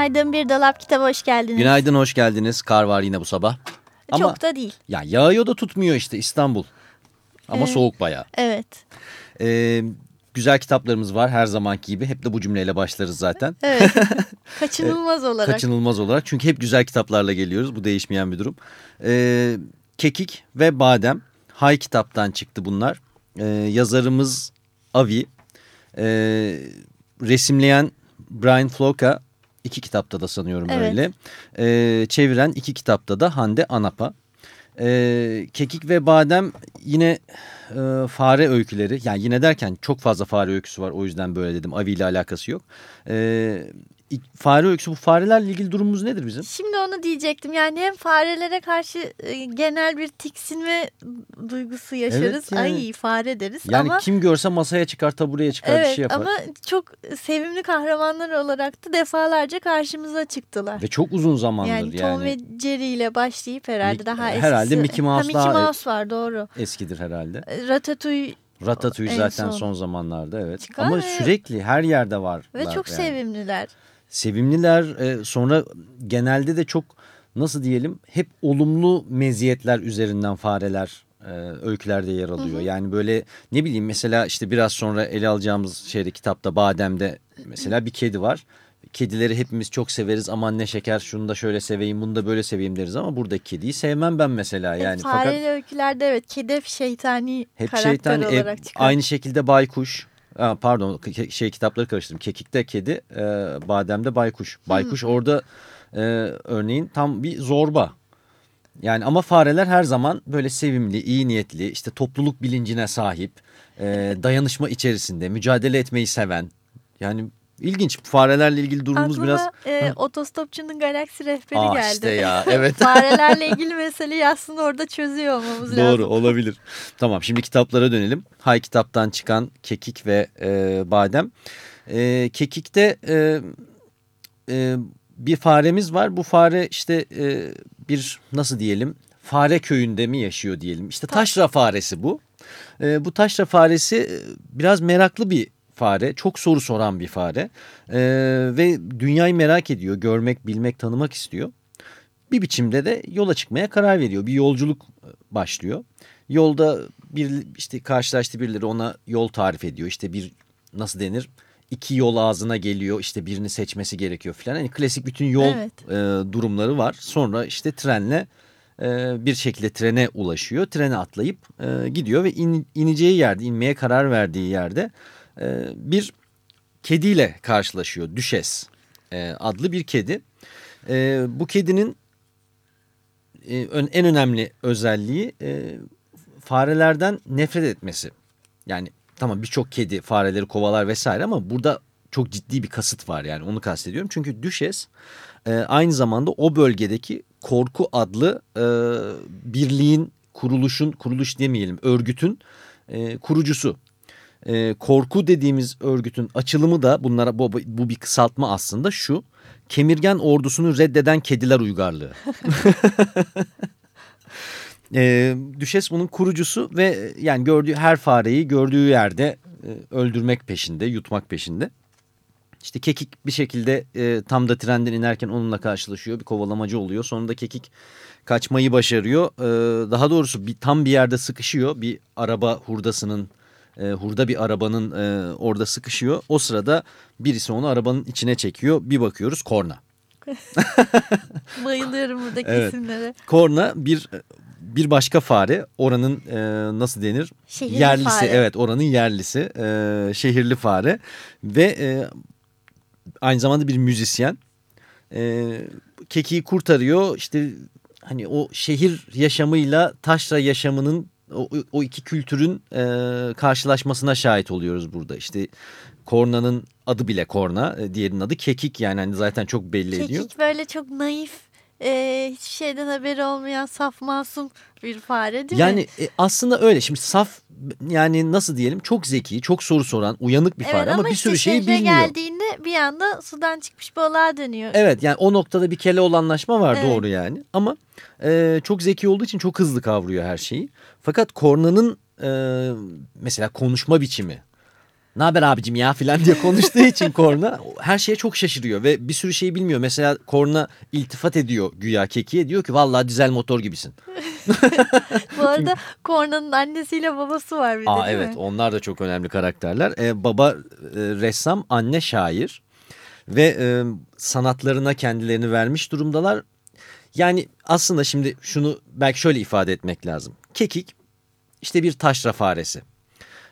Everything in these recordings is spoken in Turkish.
Günaydın bir dolap kitaba hoş geldiniz. Günaydın, hoş geldiniz. Kar var yine bu sabah. Ama Çok da değil. ya yağıyor da tutmuyor işte İstanbul. Ama Evet. soğuk bayağı. Evet. Ee, güzel kitaplarımız var her zamanki gibi. Hep de bu cümleyle başlarız zaten. Evet. Kaçınılmaz olarak. Kaçınılmaz olarak. Çünkü hep güzel kitaplarla geliyoruz. Bu değişmeyen bir durum. Ee, Kekik ve Badem. Hay kitaptan çıktı bunlar. Ee, yazarımız Avi. Ee, resimleyen Brian Floka. İki kitapta da sanıyorum Evet. öyle. Ee, çeviren iki kitapta da Hande Anapa. Ee, Kekik ve Badem yine e, fare öyküleri. Yani yine derken çok fazla fare öyküsü var. O yüzden böyle dedim. Avi ile alakası yok. İlk- fare öyküsü bu farelerle ilgili durumumuz nedir bizim? Şimdi onu diyecektim. Yani hem farelere karşı e, genel bir tiksinme duygusu yaşarız. Evet, yani- Ay fare deriz Yani ama kim görse masaya çıkar tabureye çıkar bir evet şey yapar. ama çok sevimli kahramanlar olarak da defalarca karşımıza çıktılar. Ve çok uzun zamandır yani yani, Tom ve Jerry ile başlayıp herhalde daha eskisi. herhalde Mickey Mouse ha, Mickey daha- Mouse var doğru. eskidir herhalde. E, Ratatouille Ratatouille En zaten son. son. zamanlarda evet. Çıkar Ama ve- sürekli her yerde var. ve çok yani. sevimliler. Sevimliler e, sonra genelde de çok nasıl diyelim hep olumlu meziyetler üzerinden fareler e, öykülerde yer alıyor. Yani böyle ne bileyim mesela işte biraz sonra ele alacağımız şeyde kitapta Badem'de mesela bir kedi var. Kedileri hepimiz çok severiz aman ne şeker şunu da şöyle seveyim bunu da böyle seveyim deriz ama buradaki kediyi sevmem ben mesela yani. Fakat Fareli öykülerde evet kedi hep şeytani hep karakter şeytan ev- olarak çıkar. aynı şekilde baykuş. Pardon şey kitapları karıştırdım. Kekikte kedi, e, bademde baykuş. Baykuş orada e, örneğin tam bir zorba. Yani ama fareler her zaman böyle sevimli, iyi niyetli, işte topluluk bilincine sahip, e, dayanışma içerisinde, mücadele etmeyi seven. Yani ilginç farelerle ilgili durumumuz Aklıma biraz... e, Hı. otostopçunun galaksi rehberi Aa geldi. işte ya evet. Farelerle ilgili meseleyi aslında orada çözüyor olmamız Doğru lazım. olabilir. Tamam şimdi kitaplara dönelim. Hay kitaptan çıkan Kekik ve e, Badem. E, Kekik'te e, e, bir faremiz var. Bu fare işte e, bir nasıl diyelim fare köyünde mi yaşıyor diyelim. İşte taşra faresi bu. E, bu taşra faresi e, biraz meraklı bir fare. Çok soru soran bir fare. E, ve dünyayı merak ediyor. Görmek, bilmek, tanımak istiyor bir biçimde de yola çıkmaya karar veriyor. Bir yolculuk e, başlıyor. Yolda bir işte karşılaştığı birileri ona yol tarif ediyor. İşte bir nasıl denir? İki yol ağzına geliyor. İşte birini seçmesi gerekiyor falan. Yani klasik bütün yol Evet. e, durumları var. Sonra işte trenle e, bir şekilde trene ulaşıyor. Trene atlayıp e, gidiyor ve in- ineceği yerde, inmeye karar verdiği yerde e, bir kediyle karşılaşıyor. Düşes e, adlı bir kedi. E, bu kedinin e, en önemli özelliği e, farelerden nefret etmesi. Yani tamam birçok kedi fareleri kovalar vesaire ama burada çok ciddi bir kasıt var yani onu kastediyorum. Çünkü Düşes aynı zamanda o bölgedeki Korku adlı birliğin kuruluşun kuruluş demeyelim örgütün kurucusu. E, korku dediğimiz örgütün açılımı da bunlara bu, bu bir kısaltma aslında şu. Kemirgen ordusunu reddeden kediler uygarlığı. e, Düşes bunun kurucusu ve yani gördüğü her fareyi gördüğü yerde e, öldürmek peşinde, yutmak peşinde. İşte Kekik bir şekilde e, tam da trenden inerken onunla karşılaşıyor. Bir kovalamacı oluyor. Sonunda Kekik kaçmayı başarıyor. E, daha doğrusu bir, tam bir yerde sıkışıyor. Bir araba hurdasının, e, hurda bir arabanın e, orada sıkışıyor. O sırada birisi onu arabanın içine çekiyor. Bir bakıyoruz korna. Bayılıyorum buradaki Evet. isimlere. Korna bir bir başka fare oranın e, nasıl denir? Şehirli yerlisi fare. evet oranın yerlisi e, şehirli fare ve e, aynı zamanda bir müzisyen. E, Keki'yi kurtarıyor işte hani o şehir yaşamıyla taşra yaşamının o, o iki kültürün e, karşılaşmasına şahit oluyoruz burada. İşte kornanın adı bile korna, e, diğerinin adı kekik yani hani zaten çok belli Kekik ediyor. böyle çok naif, e, hiçbir şeyden haberi olmayan saf masum bir fare değil yani mi? e, aslında öyle şimdi saf yani nasıl diyelim çok zeki, çok soru soran, uyanık bir Evet fare ama, bir işte sürü şeyi şehre bilmiyor. geldiğinde bir anda sudan çıkmış balığa dönüyor. Evet yani o noktada bir kele olanlaşma var Evet. doğru yani. Ama e, çok zeki olduğu için çok hızlı kavruyor her şeyi. Fakat Korna'nın e, mesela konuşma biçimi. Ne haber abicim ya filan diye konuştuğu için Korna her şeye çok şaşırıyor ve bir sürü şey bilmiyor. Mesela Korna iltifat ediyor güya kekiye diyor ki vallahi dizel motor gibisin. Bu arada Korna'nın annesiyle babası var bir de Aa değil evet mi? onlar da çok önemli karakterler. Ee, baba e, ressam, anne şair ve e, sanatlarına kendilerini vermiş durumdalar. Yani aslında şimdi şunu belki şöyle ifade etmek lazım. Kekik işte bir taşra faresi.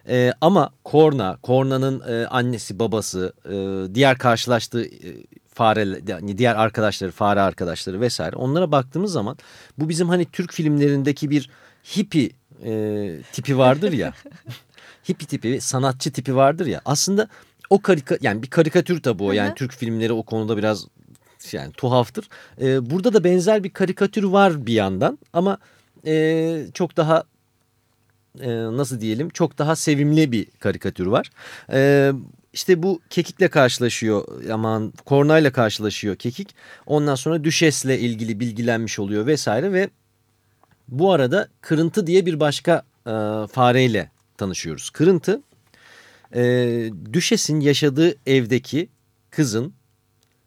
Ee, ama Korna, Korna'nın e, annesi, babası, e, diğer karşılaştığı e, fare, yani diğer arkadaşları, fare arkadaşları vesaire onlara baktığımız zaman bu bizim hani Türk filmlerindeki bir hippie e, tipi vardır ya. hippie tipi, sanatçı tipi vardır ya. Aslında o karika yani bir karikatür tabii o. Yani hı. Türk filmleri o konuda biraz yani tuhaftır. E, burada da benzer bir karikatür var bir yandan ama e, çok daha e, nasıl diyelim çok daha sevimli bir karikatür var. E, işte bu kekikle karşılaşıyor aman kornayla karşılaşıyor kekik. Ondan sonra düşesle ilgili bilgilenmiş oluyor vesaire ve bu arada kırıntı diye bir başka e, fareyle tanışıyoruz. Kırıntı e, düşesin yaşadığı evdeki kızın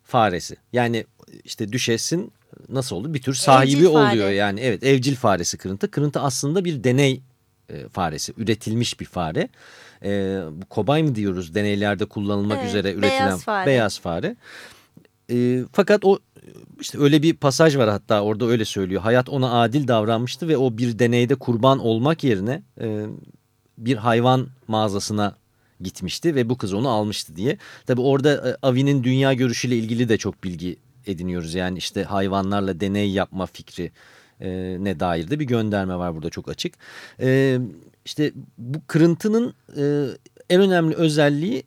faresi. Yani işte düşesin nasıl olur bir tür sahibi Evcil fare. oluyor yani evet evcil faresi kırıntı. Kırıntı aslında bir deney e, faresi üretilmiş bir fare. E, bu kobay mı diyoruz deneylerde kullanılmak Evet, üzere beyaz üretilen fare. beyaz fare. E, fakat o işte öyle bir pasaj var hatta orada öyle söylüyor. Hayat ona adil davranmıştı ve o bir deneyde kurban olmak yerine e, bir hayvan mağazasına gitmişti ve bu kız onu almıştı diye. Tabi orada e, Avi'nin dünya görüşüyle ilgili de çok bilgi ediniyoruz. Yani işte hayvanlarla deney yapma fikri e, ne dair de bir gönderme var burada çok açık. E, işte bu kırıntının e, en önemli özelliği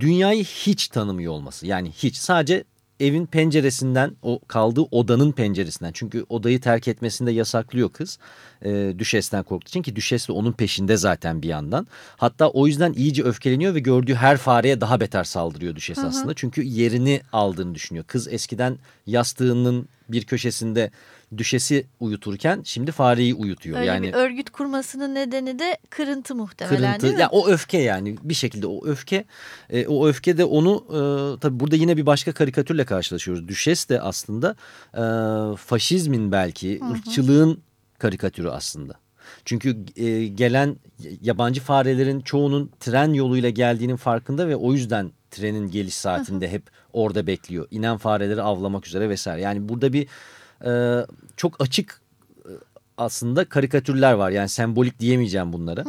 dünyayı hiç tanımıyor olması. Yani hiç sadece evin penceresinden o kaldığı odanın penceresinden. Çünkü odayı terk etmesinde yasaklıyor kız. E, düşesten korktuğu için ki düşes de onun peşinde zaten bir yandan. Hatta o yüzden iyice öfkeleniyor ve gördüğü her fareye daha beter saldırıyor düşes aslında. Çünkü yerini aldığını düşünüyor. Kız eskiden yastığının bir köşesinde düşesi uyuturken şimdi fareyi uyutuyor. Öyle yani bir örgüt kurmasının nedeni de kırıntı muhtemelen kırıntı değil mi? ya o öfke yani bir şekilde o öfke e, o öfke de onu e, tabii burada yine bir başka karikatürle karşılaşıyoruz. Düşes de aslında e, faşizmin belki ırkçılığın karikatürü aslında. Çünkü e, gelen yabancı farelerin çoğunun tren yoluyla geldiğinin farkında ve o yüzden trenin geliş saatinde hep orada bekliyor. İnen fareleri avlamak üzere vesaire. Yani burada bir e, çok açık e, aslında karikatürler var. Yani sembolik diyemeyeceğim bunlara.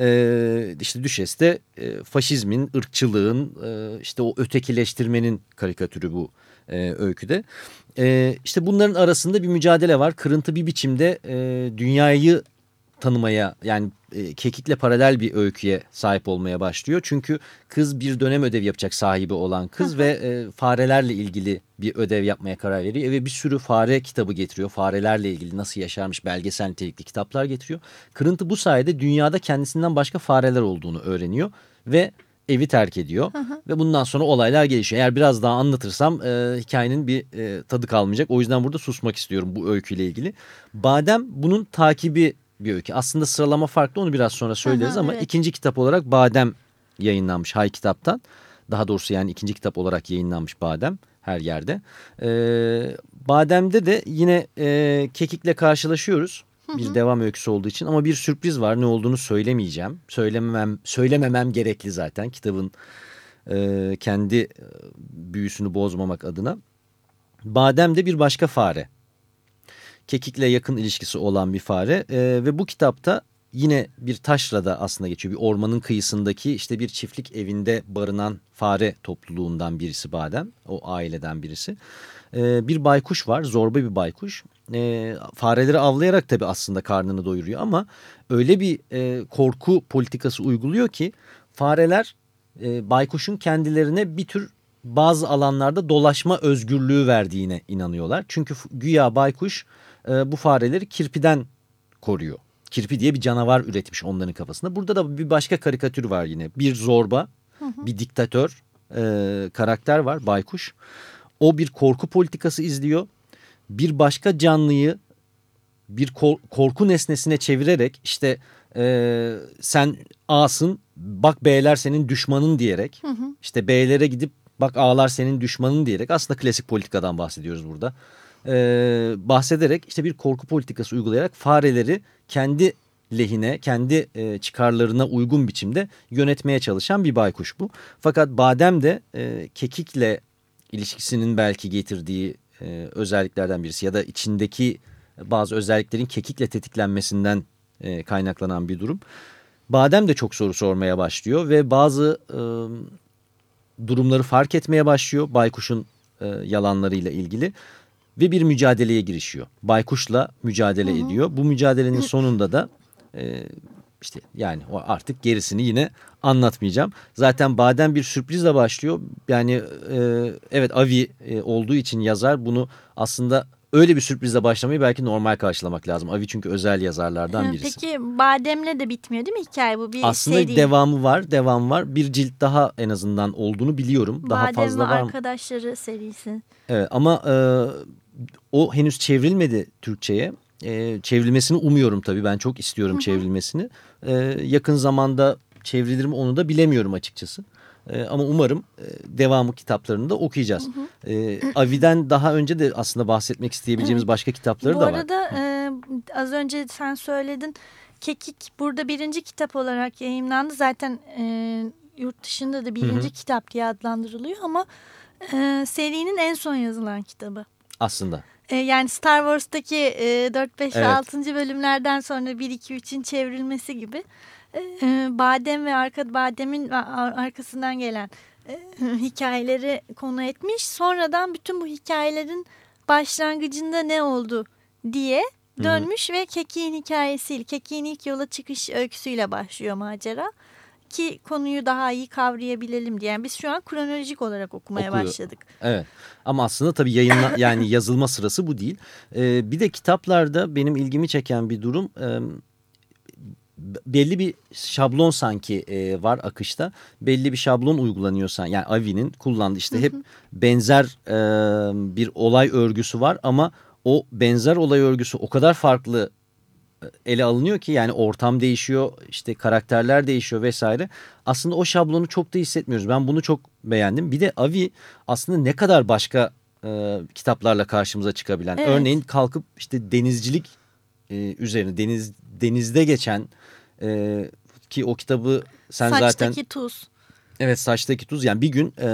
E, işte Düşes de e, faşizmin, ırkçılığın, e, işte o ötekileştirmenin karikatürü bu e, öyküde. E, işte bunların arasında bir mücadele var. Kırıntı bir biçimde e, dünyayı tanımaya yani e, kekikle paralel bir öyküye sahip olmaya başlıyor. Çünkü kız bir dönem ödev yapacak sahibi olan kız ve e, farelerle ilgili bir ödev yapmaya karar veriyor. Ve bir sürü fare kitabı getiriyor. Farelerle ilgili nasıl yaşarmış belgesel nitelikli kitaplar getiriyor. Kırıntı bu sayede dünyada kendisinden başka fareler olduğunu öğreniyor ve evi terk ediyor. Ve bundan sonra olaylar gelişiyor. Eğer biraz daha anlatırsam e, hikayenin bir e, tadı kalmayacak. O yüzden burada susmak istiyorum bu öyküyle ilgili. Badem bunun takibi bir öykü. Aslında sıralama farklı onu biraz sonra söyleriz Aha, ama evet. ikinci kitap olarak Badem yayınlanmış Hay Kitap'tan. Daha doğrusu yani ikinci kitap olarak yayınlanmış Badem her yerde. Ee, Badem'de de yine e, Kekik'le karşılaşıyoruz. Bir devam öyküsü olduğu için ama bir sürpriz var. Ne olduğunu söylemeyeceğim. Söylememem söylememem gerekli zaten kitabın e, kendi e, büyüsünü bozmamak adına. Badem de bir başka fare. Kekikle yakın ilişkisi olan bir fare e, ve bu kitapta yine bir taşrada aslında geçiyor. Bir ormanın kıyısındaki işte bir çiftlik evinde barınan fare topluluğundan birisi Badem. O aileden birisi. e, bir baykuş var zorba bir baykuş. E, fareleri avlayarak tabii aslında karnını doyuruyor ama öyle bir e, korku politikası uyguluyor ki fareler e, baykuşun kendilerine bir tür bazı alanlarda dolaşma özgürlüğü verdiğine inanıyorlar. Çünkü güya baykuş e, bu fareleri kirpiden koruyor. Kirpi diye bir canavar üretmiş onların kafasında. Burada da bir başka karikatür var yine. Bir zorba, hı hı. bir diktatör e, karakter var baykuş. O bir korku politikası izliyor. Bir başka canlıyı bir korku nesnesine çevirerek işte e, sen A'sın bak B'ler senin düşmanın diyerek hı hı. işte B'lere gidip bak A'lar senin düşmanın diyerek aslında klasik politikadan bahsediyoruz burada. Ee, bahsederek işte bir korku politikası uygulayarak fareleri kendi lehine, kendi e, çıkarlarına uygun biçimde yönetmeye çalışan bir baykuş bu. Fakat badem de e, kekikle ilişkisinin belki getirdiği e, özelliklerden birisi ya da içindeki bazı özelliklerin kekikle tetiklenmesinden e, kaynaklanan bir durum. Badem de çok soru sormaya başlıyor ve bazı e, durumları fark etmeye başlıyor baykuşun e, yalanlarıyla ilgili ve bir mücadeleye girişiyor. Baykuşla mücadele hı hı. ediyor. Bu mücadelenin sonunda da e, işte yani o artık gerisini yine anlatmayacağım. Zaten Badem bir sürprizle başlıyor. Yani e, evet Avi e, olduğu için yazar bunu aslında öyle bir sürprizle başlamayı belki normal karşılamak lazım. Avi çünkü özel yazarlardan birisi. Peki Badem'le de bitmiyor değil mi hikaye bu? Bir Aslında seri. devamı var, devam var. Bir cilt daha en azından olduğunu biliyorum. Daha Badem fazla var arkadaşları serisi. Evet ama e, o henüz çevrilmedi Türkçe'ye. E, çevrilmesini umuyorum tabii. Ben çok istiyorum çevrilmesini. E, yakın zamanda çevrilir mi onu da bilemiyorum açıkçası. E, ama umarım e, devamı kitaplarını da okuyacağız. Hı hı. E, Avi'den daha önce de aslında bahsetmek isteyebileceğimiz başka kitapları Bu da var. Bu arada e, az önce sen söyledin. Kekik burada birinci kitap olarak yayınlandı. Zaten e, yurt dışında da birinci hı hı. kitap diye adlandırılıyor ama e, serinin en son yazılan kitabı. Aslında. E, yani Star Wars'taki e, 4, 5 evet. 6. bölümlerden sonra 1, 2, 3'ün çevrilmesi gibi. E, badem ve arka Badem'in arkasından gelen e, hikayeleri konu etmiş. Sonradan bütün bu hikayelerin başlangıcında ne oldu diye dönmüş Hı -hı. ve Keki'nin hikayesiyle, Keki'nin ilk yola çıkış öyküsüyle başlıyor macera ki konuyu daha iyi kavrayabilelim diye. Yani biz şu an kronolojik olarak okumaya Okuyor. başladık. Evet ama aslında tabii yayınla yani yazılma sırası bu değil. Ee, bir de kitaplarda benim ilgimi çeken bir durum... E, belli bir şablon sanki e, var akışta. Belli bir şablon uygulanıyorsa yani Avi'nin kullandığı işte hep benzer e, bir olay örgüsü var ama o benzer olay örgüsü o kadar farklı ele alınıyor ki yani ortam değişiyor işte karakterler değişiyor vesaire. Aslında o şablonu çok da hissetmiyoruz. Ben bunu çok beğendim. Bir de Avi aslında ne kadar başka e, kitaplarla karşımıza çıkabilen. Evet. Örneğin kalkıp işte denizcilik e, üzerine deniz denizde geçen e, ki o kitabı sen Saçtaki zaten... Saçtaki tuz. Evet saçtaki tuz. Yani bir gün e,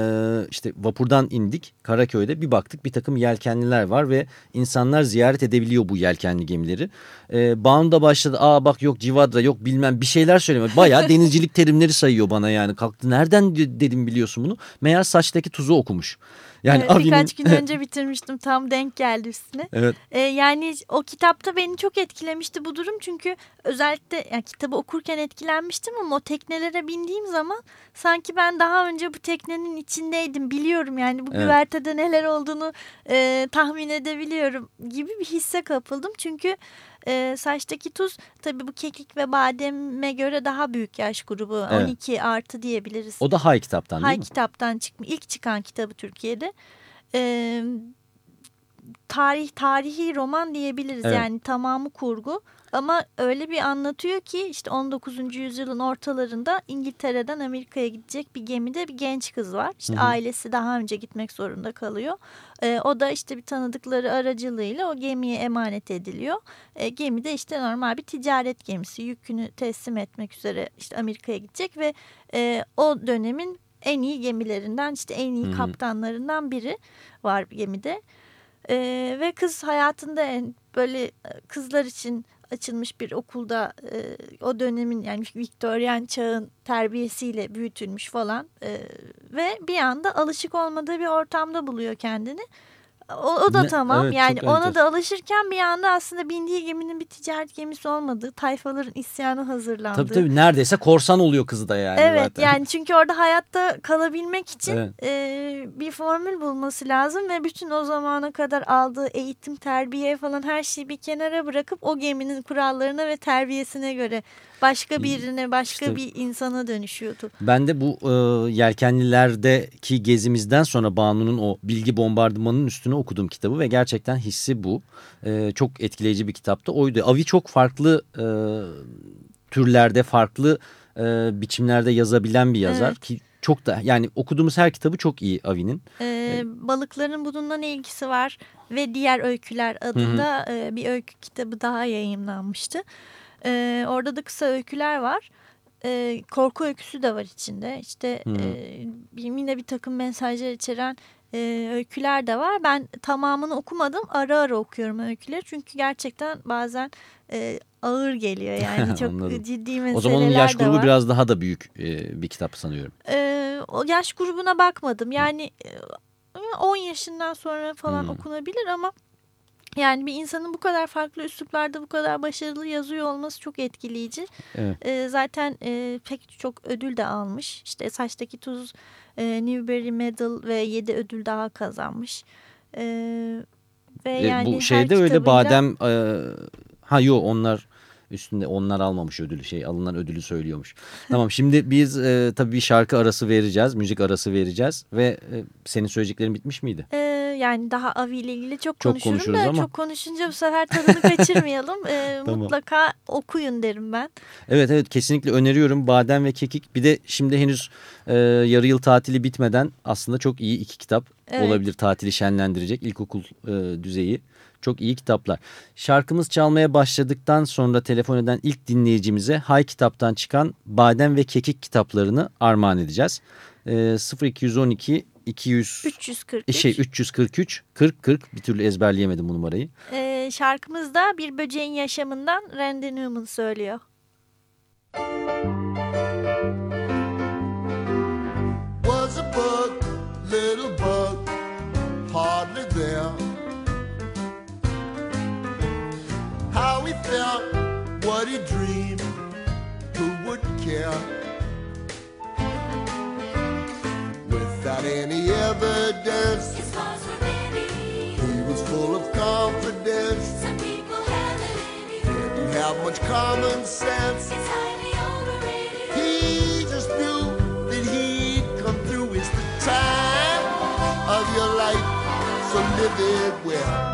işte vapurdan indik. Karaköy'de bir baktık bir takım yelkenliler var ve insanlar ziyaret edebiliyor bu yelkenli gemileri. E, Banu da başladı. Aa bak yok Civadra yok bilmem. Bir şeyler söyleme bayağı denizcilik terimleri sayıyor bana yani. Kalktı. Nereden dedim biliyorsun bunu? Meğer saçtaki tuzu okumuş. Yani evet, birkaç gün önce bitirmiştim. Tam denk geldi üstüne. Evet. Ee, yani o kitapta beni çok etkilemişti bu durum. Çünkü özellikle yani kitabı okurken etkilenmiştim ama o teknelere bindiğim zaman sanki ben daha önce bu teknenin içindeydim biliyorum yani bu evet. güvertede neler olduğunu e, tahmin edebiliyorum gibi bir hisse kapıldım çünkü e, saçtaki tuz tabii bu kekik ve bademe göre daha büyük yaş grubu. Evet. 12 artı diyebiliriz. O da Hay kitaptan Hay değil mi? kitaptan çıkmış. İlk çıkan kitabı Türkiye'de. E, tarih tarihi roman diyebiliriz. Evet. Yani tamamı kurgu. Ama öyle bir anlatıyor ki işte 19. yüzyılın ortalarında İngiltere'den Amerika'ya gidecek bir gemide bir genç kız var. İşte hı hı. ailesi daha önce gitmek zorunda kalıyor. Ee, o da işte bir tanıdıkları aracılığıyla o gemiye emanet ediliyor. Ee, gemi de işte normal bir ticaret gemisi yükünü teslim etmek üzere işte Amerika'ya gidecek ve e, o dönemin en iyi gemilerinden işte en iyi hı hı. kaptanlarından biri var gemide. Ee, ve kız hayatında en böyle kızlar için açılmış bir okulda e, o dönemin yani Viktoryen çağın terbiyesiyle büyütülmüş falan e, ve bir anda alışık olmadığı bir ortamda buluyor kendini. O, o da Ne- tamam. evet, yani ona enteresan. da alışırken bir anda aslında bindiği geminin bir ticaret gemisi olmadığı, tayfaların isyanı hazırlandığı. Tabii tabii neredeyse korsan oluyor kızı da yani. Evet zaten. yani çünkü orada hayatta kalabilmek için Evet. e, bir formül bulması lazım ve bütün o zamana kadar aldığı eğitim, terbiye falan her şeyi bir kenara bırakıp o geminin kurallarına ve terbiyesine göre başka birine, başka İşte- bir insana dönüşüyordu. Ben de bu e, yelkenlilerdeki gezimizden sonra Banu'nun o bilgi bombardımanının üstüne okudum kitabı ve gerçekten hissi bu. E, çok etkileyici bir kitaptı. Oydu. Avi çok farklı e, türlerde, farklı e, biçimlerde yazabilen bir yazar Evet. ki çok da yani okuduğumuz her kitabı çok iyi Avi'nin. E, balıkların bununla ne ilgisi var ve diğer öyküler adında e, bir öykü kitabı daha yayınlanmıştı. E, orada da kısa öyküler var. E, korku öyküsü de var içinde. İşte hı. e, bir- yine bir takım mesajlar içeren e, öyküler de var. Ben tamamını okumadım. Ara ara okuyorum öyküleri. Çünkü gerçekten bazen e, ağır geliyor. Yani çok ciddi meseleler O zaman onun yaş grubu var. biraz daha da büyük e, bir kitap sanıyorum. Ee, o yaş grubuna bakmadım. Yani e, 10 yaşından sonra falan Hmm. okunabilir ama yani bir insanın bu kadar farklı üsluplarda bu kadar başarılı yazıyor olması çok etkileyici. Evet. Ee, zaten e, pek çok ödül de almış. İşte Saçtaki Tuz, e, Newbery Medal ve 7 ödül daha kazanmış. Ee, ve E, yani bu şeyde öyle badem e, ha yo onlar üstünde onlar almamış ödülü şey alınan ödülü söylüyormuş. tamam şimdi biz e, tabii bir şarkı arası vereceğiz müzik arası vereceğiz ve e, senin söyleyeceklerin bitmiş miydi? Ee, yani daha Avi ile ilgili çok, Çok konuşurum da ama. çok konuşunca bu sefer tadını kaçırmayalım. Ee, Tamam. Mutlaka okuyun derim ben. Evet evet kesinlikle öneriyorum badem ve kekik bir de şimdi henüz e, yarı yıl tatili bitmeden aslında çok iyi iki kitap Evet. olabilir tatili şenlendirecek ilkokul e, düzeyi. Çok iyi kitaplar. Şarkımız çalmaya başladıktan sonra telefon eden ilk dinleyicimize Hay Kitap'tan çıkan Badem ve Kekik kitaplarını armağan edeceğiz. E, 0212 200 343. e, şey 343 40 40 bir türlü ezberleyemedim bu numarayı. Ee, şarkımızda bir böceğin yaşamından Randy Newman söylüyor. was a bug, little bug, hardly there. How he felt, what he dreamed, much common sense. It's highly overrated. He just knew that he'd come through. It's the time of your life, so live it well.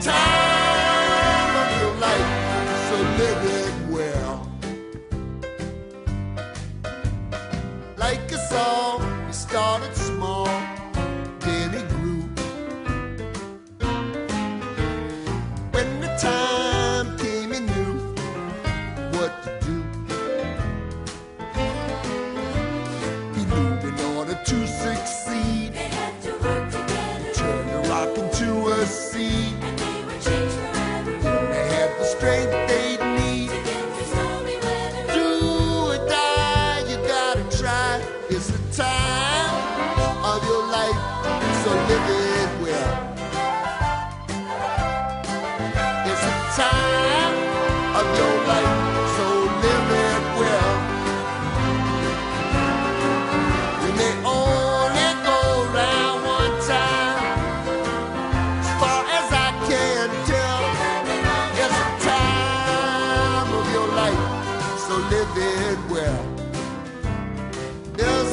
Time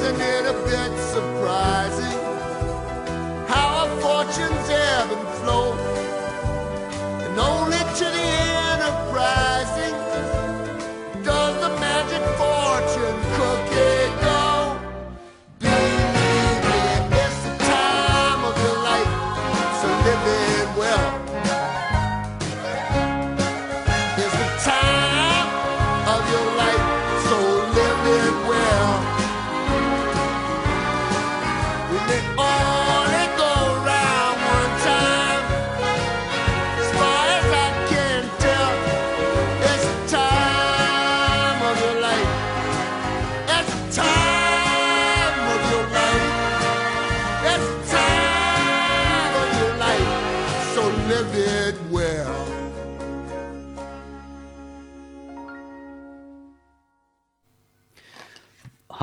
Isn't it a bit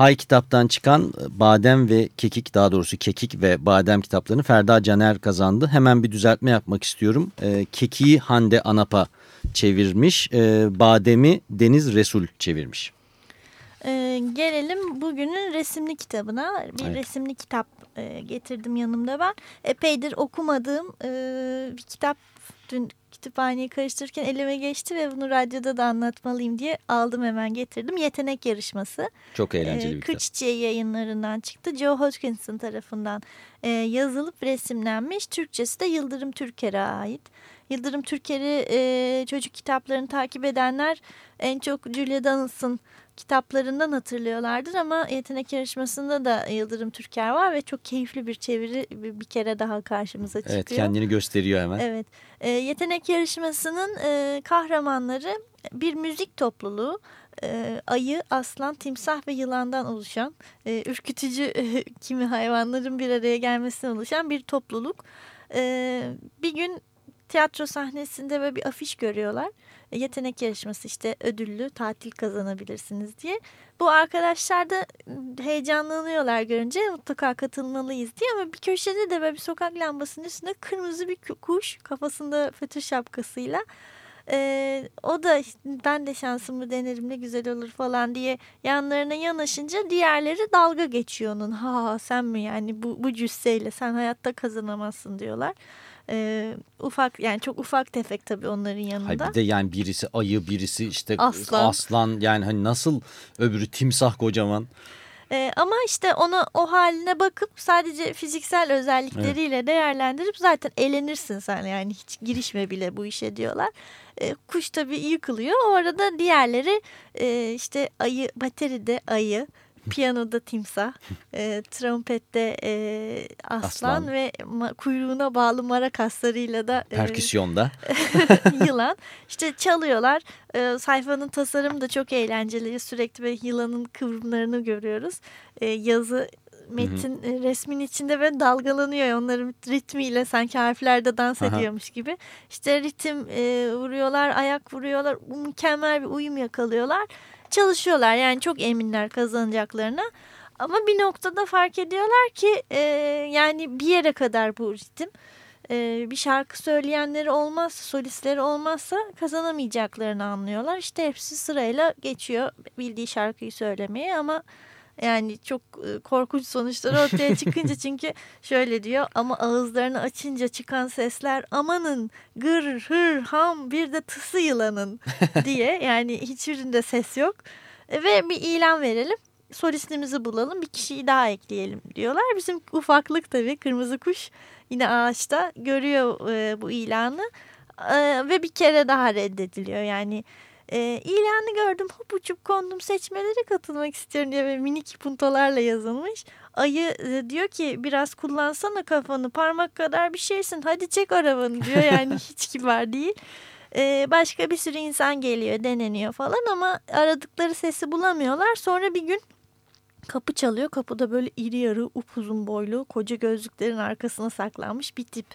Hay kitaptan çıkan Badem ve Kekik daha doğrusu Kekik ve Badem kitaplarını Ferda Caner kazandı. Hemen bir düzeltme yapmak istiyorum. E, Kekiği Hande Anapa çevirmiş. E, Badem'i Deniz Resul çevirmiş. Ee, gelelim bugünün resimli kitabına. Bir Evet. resimli kitap e, getirdim yanımda ben. Epeydir okumadığım e, bir kitap dün kütüphaneyi karıştırırken elime geçti ve bunu radyoda da anlatmalıyım diye aldım hemen getirdim. Yetenek yarışması. Çok eğlenceli Ee, bir kitap. Kır Çiçeği yayınlarından çıktı. Joe Hodgkinson tarafından e, yazılıp resimlenmiş. Türkçesi de Yıldırım Türker'e ait. Yıldırım Türker'i e, çocuk kitaplarını takip edenler en çok Julia Donaldson kitaplarından hatırlıyorlardır ama yetenek yarışmasında da Yıldırım Türker var ve çok keyifli bir çeviri bir kere daha karşımıza çıkıyor. Evet kendini gösteriyor hemen. Evet. E, yetenek yarışmasının e, kahramanları bir müzik topluluğu. E, ayı, aslan, timsah ve yılandan oluşan, e, ürkütücü e, kimi hayvanların bir araya gelmesinden oluşan bir topluluk. E, bir gün tiyatro sahnesinde böyle bir afiş görüyorlar. E, yetenek yarışması işte ödüllü tatil kazanabilirsiniz diye. Bu arkadaşlar da heyecanlanıyorlar görünce mutlaka katılmalıyız diye ama bir köşede de böyle bir sokak lambasının üstünde kırmızı bir kuş kafasında fötr şapkasıyla ee, o da ben de şansımı denerim ne güzel olur falan diye yanlarına yanaşınca diğerleri dalga geçiyor onun. Ha sen mi yani bu, bu cüsseyle sen hayatta kazanamazsın diyorlar. Ee, ufak yani çok ufak tefek tabii onların yanında. Hay bir de yani birisi ayı birisi işte Aslan. aslan yani hani nasıl öbürü timsah kocaman. Ee, ama işte ona o haline bakıp sadece fiziksel özellikleriyle değerlendirip zaten elenirsin sen yani hiç girişme bile bu işe diyorlar. Ee, kuş tabii yıkılıyor. O arada diğerleri e, işte ayı, bateride ayı, piyanoda timsah, e, trompette e, aslan, Aslan. ve ma- kuyruğuna bağlı mara kaslarıyla da e, Perküsyonda. yılan. İşte çalıyorlar. Ee, sayfanın tasarımı da çok eğlenceli. Sürekli böyle yılanın kıvrımlarını görüyoruz. Ee, yazı metin e, resmin içinde ve dalgalanıyor onların ritmiyle sanki harflerde dans Aha. ediyormuş gibi. İşte ritim e, vuruyorlar, ayak vuruyorlar. Mükemmel bir uyum yakalıyorlar. Çalışıyorlar yani çok eminler kazanacaklarına. Ama bir noktada fark ediyorlar ki e, yani bir yere kadar bu ritim e, bir şarkı söyleyenleri olmazsa, solistleri olmazsa kazanamayacaklarını anlıyorlar. İşte hepsi sırayla geçiyor bildiği şarkıyı söylemeye ama yani çok e, korkunç sonuçlar ortaya çıkınca çünkü şöyle diyor ama ağızlarını açınca çıkan sesler amanın gır hır ham bir de tısı yılanın diye. Yani hiçbirinde ses yok. E, ve bir ilan verelim. Solistimizi bulalım. Bir kişiyi daha ekleyelim diyorlar. Bizim ufaklık tabii kırmızı kuş yine ağaçta görüyor e, bu ilanı. E, ve bir kere daha reddediliyor. Yani e, ilanı gördüm hop uçup kondum seçmelere katılmak istiyorum diye böyle minik puntolarla yazılmış. Ayı e, diyor ki biraz kullansana kafanı parmak kadar bir şeysin hadi çek arabanı diyor yani hiç kibar değil. E, başka bir sürü insan geliyor deneniyor falan ama aradıkları sesi bulamıyorlar. Sonra bir gün kapı çalıyor. Kapıda böyle iri yarı upuzun boylu koca gözlüklerin arkasına saklanmış bir tip.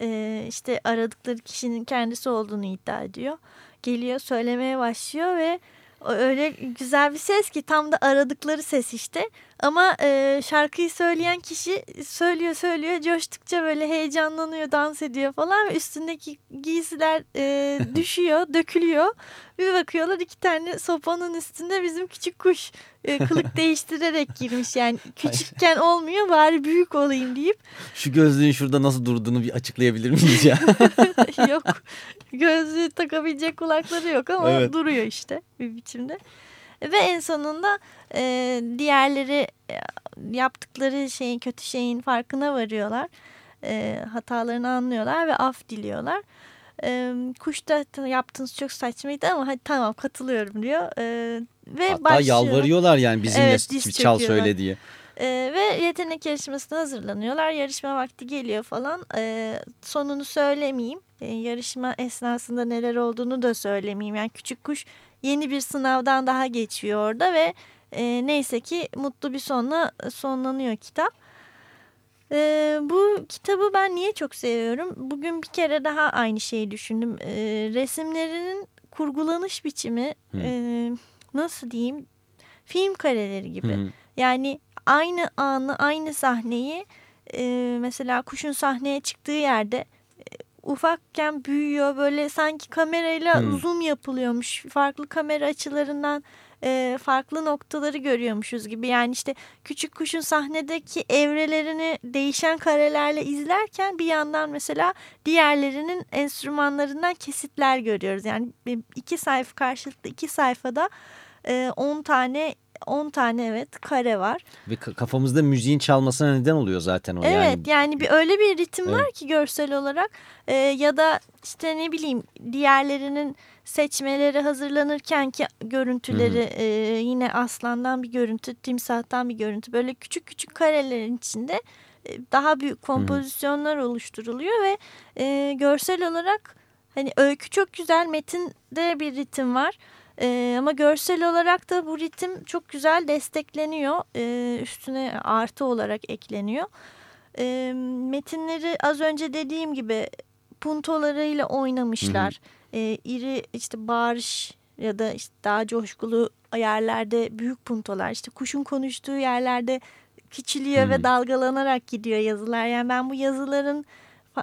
Ee, işte aradıkları kişinin kendisi olduğunu iddia ediyor. Geliyor söylemeye başlıyor ve öyle güzel bir ses ki tam da aradıkları ses işte. Ama e, şarkıyı söyleyen kişi söylüyor söylüyor coştukça böyle heyecanlanıyor dans ediyor falan ve üstündeki giysiler e, düşüyor dökülüyor. Bir bakıyorlar iki tane sopanın üstünde bizim küçük kuş e, kılık değiştirerek girmiş yani küçükken olmuyor bari büyük olayım deyip Şu gözlüğün şurada nasıl durduğunu bir açıklayabilir miyiz ya? yok gözlüğü takabilecek kulakları yok ama Evet. duruyor işte bir biçimde. Ve en sonunda e, diğerleri e, yaptıkları şeyin kötü şeyin farkına varıyorlar. E, hatalarını anlıyorlar ve af diliyorlar. E, kuş da "Ta- yaptığınız çok saçmaydı ama hadi tamam katılıyorum diyor. E, ve Hatta başlıyor. yalvarıyorlar yani bizimle Evet, çal söyle diye. Ee, ve yetenek yarışmasına hazırlanıyorlar. Yarışma vakti geliyor falan. Ee, sonunu söylemeyeyim. Ee, yarışma esnasında neler olduğunu da söylemeyeyim. Yani küçük kuş yeni bir sınavdan daha geçiyor orada ve e, neyse ki mutlu bir sonla sonlanıyor kitap. Ee, bu kitabı ben niye çok seviyorum? Bugün bir kere daha aynı şeyi düşündüm. Ee, resimlerinin kurgulanış biçimi e, nasıl diyeyim? film kareleri gibi. Hı. Yani aynı anı, aynı sahneyi e, mesela kuşun sahneye çıktığı yerde e, ufakken büyüyor. Böyle sanki kamerayla Hmm. zoom yapılıyormuş. Farklı kamera açılarından e, farklı noktaları görüyormuşuz gibi. Yani işte küçük kuşun sahnedeki evrelerini değişen karelerle izlerken bir yandan mesela diğerlerinin enstrümanlarından kesitler görüyoruz. Yani iki sayfa karşılıklı iki sayfada e, 10 tane 10 tane evet kare var. Ve ka- kafamızda müziğin çalmasına neden oluyor zaten o. Evet Yani yani, bir öyle bir ritim var Evet. ki görsel olarak Ee, ya da işte ne bileyim diğerlerinin seçmeleri hazırlanırken ki görüntüleri e, yine aslandan bir görüntü, timsahtan bir görüntü böyle küçük küçük karelerin içinde e, daha büyük kompozisyonlar oluşturuluyor ve e, görsel olarak hani öykü çok güzel metinde bir ritim var. Ee, ama görsel olarak da bu ritim çok güzel destekleniyor. Ee, üstüne artı olarak ekleniyor. Ee, metinleri az önce dediğim gibi puntolarıyla oynamışlar. Ee, iri işte bağırış ya da işte daha coşkulu yerlerde büyük puntolar. işte kuşun konuştuğu yerlerde küçülüyor Hı ve dalgalanarak gidiyor yazılar. Yani ben bu yazıların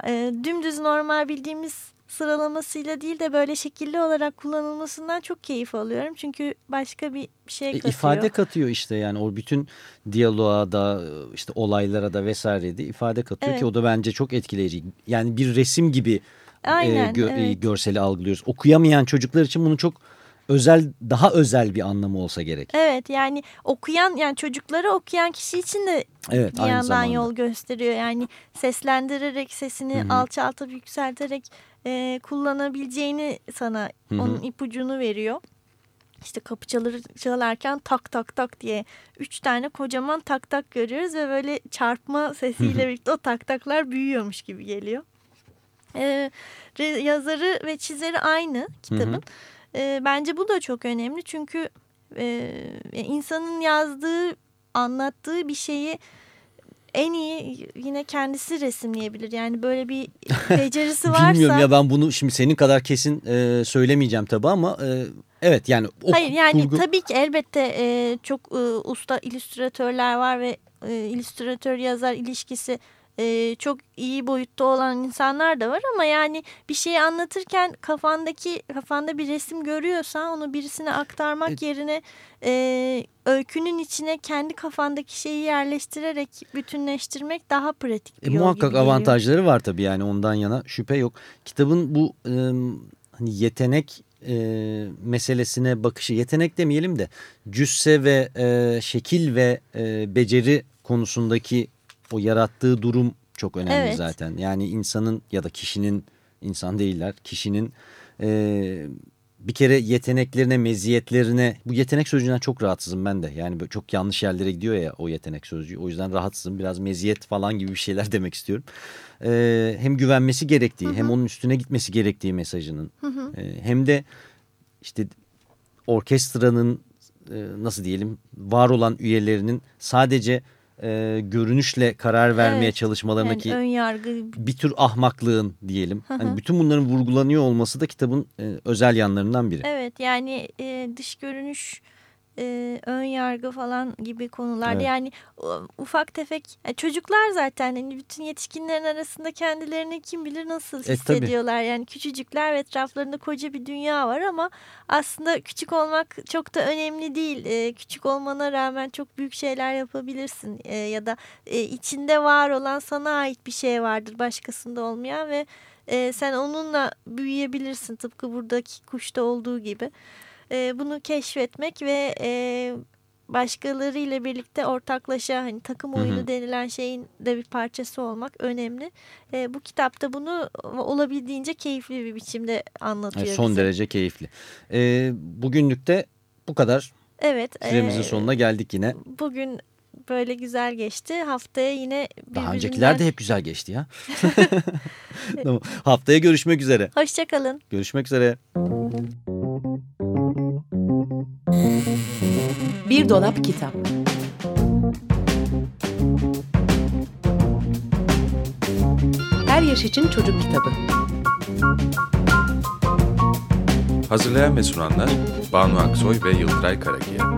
e, dümdüz normal bildiğimiz sıralamasıyla değil de böyle şekilli olarak kullanılmasından çok keyif alıyorum. Çünkü başka bir şey E, katıyor. ifade katıyor işte yani o bütün diyaloğa da işte olaylara da vesaire de ifade katıyor Evet. ki o da bence çok etkileyici. Yani bir resim gibi e, Aynen, gö- e, evet. görseli algılıyoruz. Okuyamayan çocuklar için bunu çok özel daha özel bir anlamı olsa gerek. Evet yani okuyan yani çocukları okuyan kişi için de Evet bir yandan zamanda. yol gösteriyor. Yani seslendirerek sesini Hı hı. alçaltıp yükselterek e, kullanabileceğini sana Hı hı. onun ipucunu veriyor. İşte kapı çalır, çalarken tak tak tak diye üç tane kocaman tak tak görüyoruz ve böyle çarpma sesiyle birlikte o tak taklar büyüyormuş gibi geliyor. Ee, yazarı ve çizeri aynı kitabın. Bence bu da çok önemli çünkü e, insanın yazdığı, anlattığı bir şeyi en iyi yine kendisi resimleyebilir. Yani böyle bir becerisi varsa. Bilmiyorum ya ben bunu şimdi senin kadar kesin e, söylemeyeceğim tabii ama e, evet yani o Hayır yani kurgu- tabii ki elbette e, çok e, usta illüstratörler var ve e, illüstratör yazar ilişkisi e, çok iyi boyutta olan insanlar da var ama yani bir şeyi anlatırken kafandaki kafanda bir resim görüyorsan onu birisine aktarmak Evet. yerine e, öykünün içine kendi kafandaki şeyi yerleştirerek bütünleştirmek daha pratik bir E, yol muhakkak gibi geliyor. avantajları var tabii yani ondan yana şüphe yok. Kitabın bu e, hani yetenek e, meselesine bakışı yetenek demeyelim de cüsse ve e, şekil ve e, beceri konusundaki o yarattığı durum çok önemli Evet. zaten. Yani insanın ya da kişinin insan değiller kişinin e, bir kere yeteneklerine, meziyetlerine bu yetenek sözcüğünden çok rahatsızım ben de. Yani çok yanlış yerlere gidiyor ya o yetenek sözcüğü. O yüzden rahatsızım. Biraz meziyet falan gibi bir şeyler demek istiyorum. Ee, hem güvenmesi gerektiği hem onun üstüne gitmesi gerektiği mesajının. Ee, hem de işte orkestranın e, nasıl diyelim var olan üyelerinin sadece e, görünüşle karar vermeye Evet. çalışmalarındaki Yani ön yargı bir tür ahmaklığın diyelim. Hı hı. Hani bütün bunların vurgulanıyor olması da kitabın e, özel yanlarından biri. Evet yani e, dış görünüş, e, ön yargı falan gibi konularda Evet. yani ufak tefek ya çocuklar zaten hani bütün yetişkinlerin arasında kendilerini kim bilir nasıl E, tabii. hissediyorlar. Yani küçücükler ve etraflarında koca bir dünya var ama aslında küçük olmak çok da önemli değil. E, küçük olmana rağmen çok büyük şeyler yapabilirsin E, ya da e, içinde var olan sana ait bir şey vardır başkasında olmayan ve e, sen onunla büyüyebilirsin tıpkı buradaki kuşta olduğu gibi. E, bunu keşfetmek ve e, başkalarıyla birlikte ortaklaşa hani takım Hı hı. oyunu denilen şeyin de bir parçası olmak önemli. E, bu kitapta bunu olabildiğince keyifli bir biçimde anlatıyor. Evet, son bize. derece keyifli. E, bugünlük de bu kadar. Evet. Süremizin e, sonuna geldik yine. Bugün böyle güzel geçti. Haftaya yine Daha öncekiler de hep güzel geçti ya. tamam. Haftaya görüşmek üzere. Hoşçakalın. Görüşmek üzere. Bir dolap kitap. Her yaş için çocuk kitabı. Hazırlayan ve sunanlar Banu Aksoy ve Yıldıray Karakiya.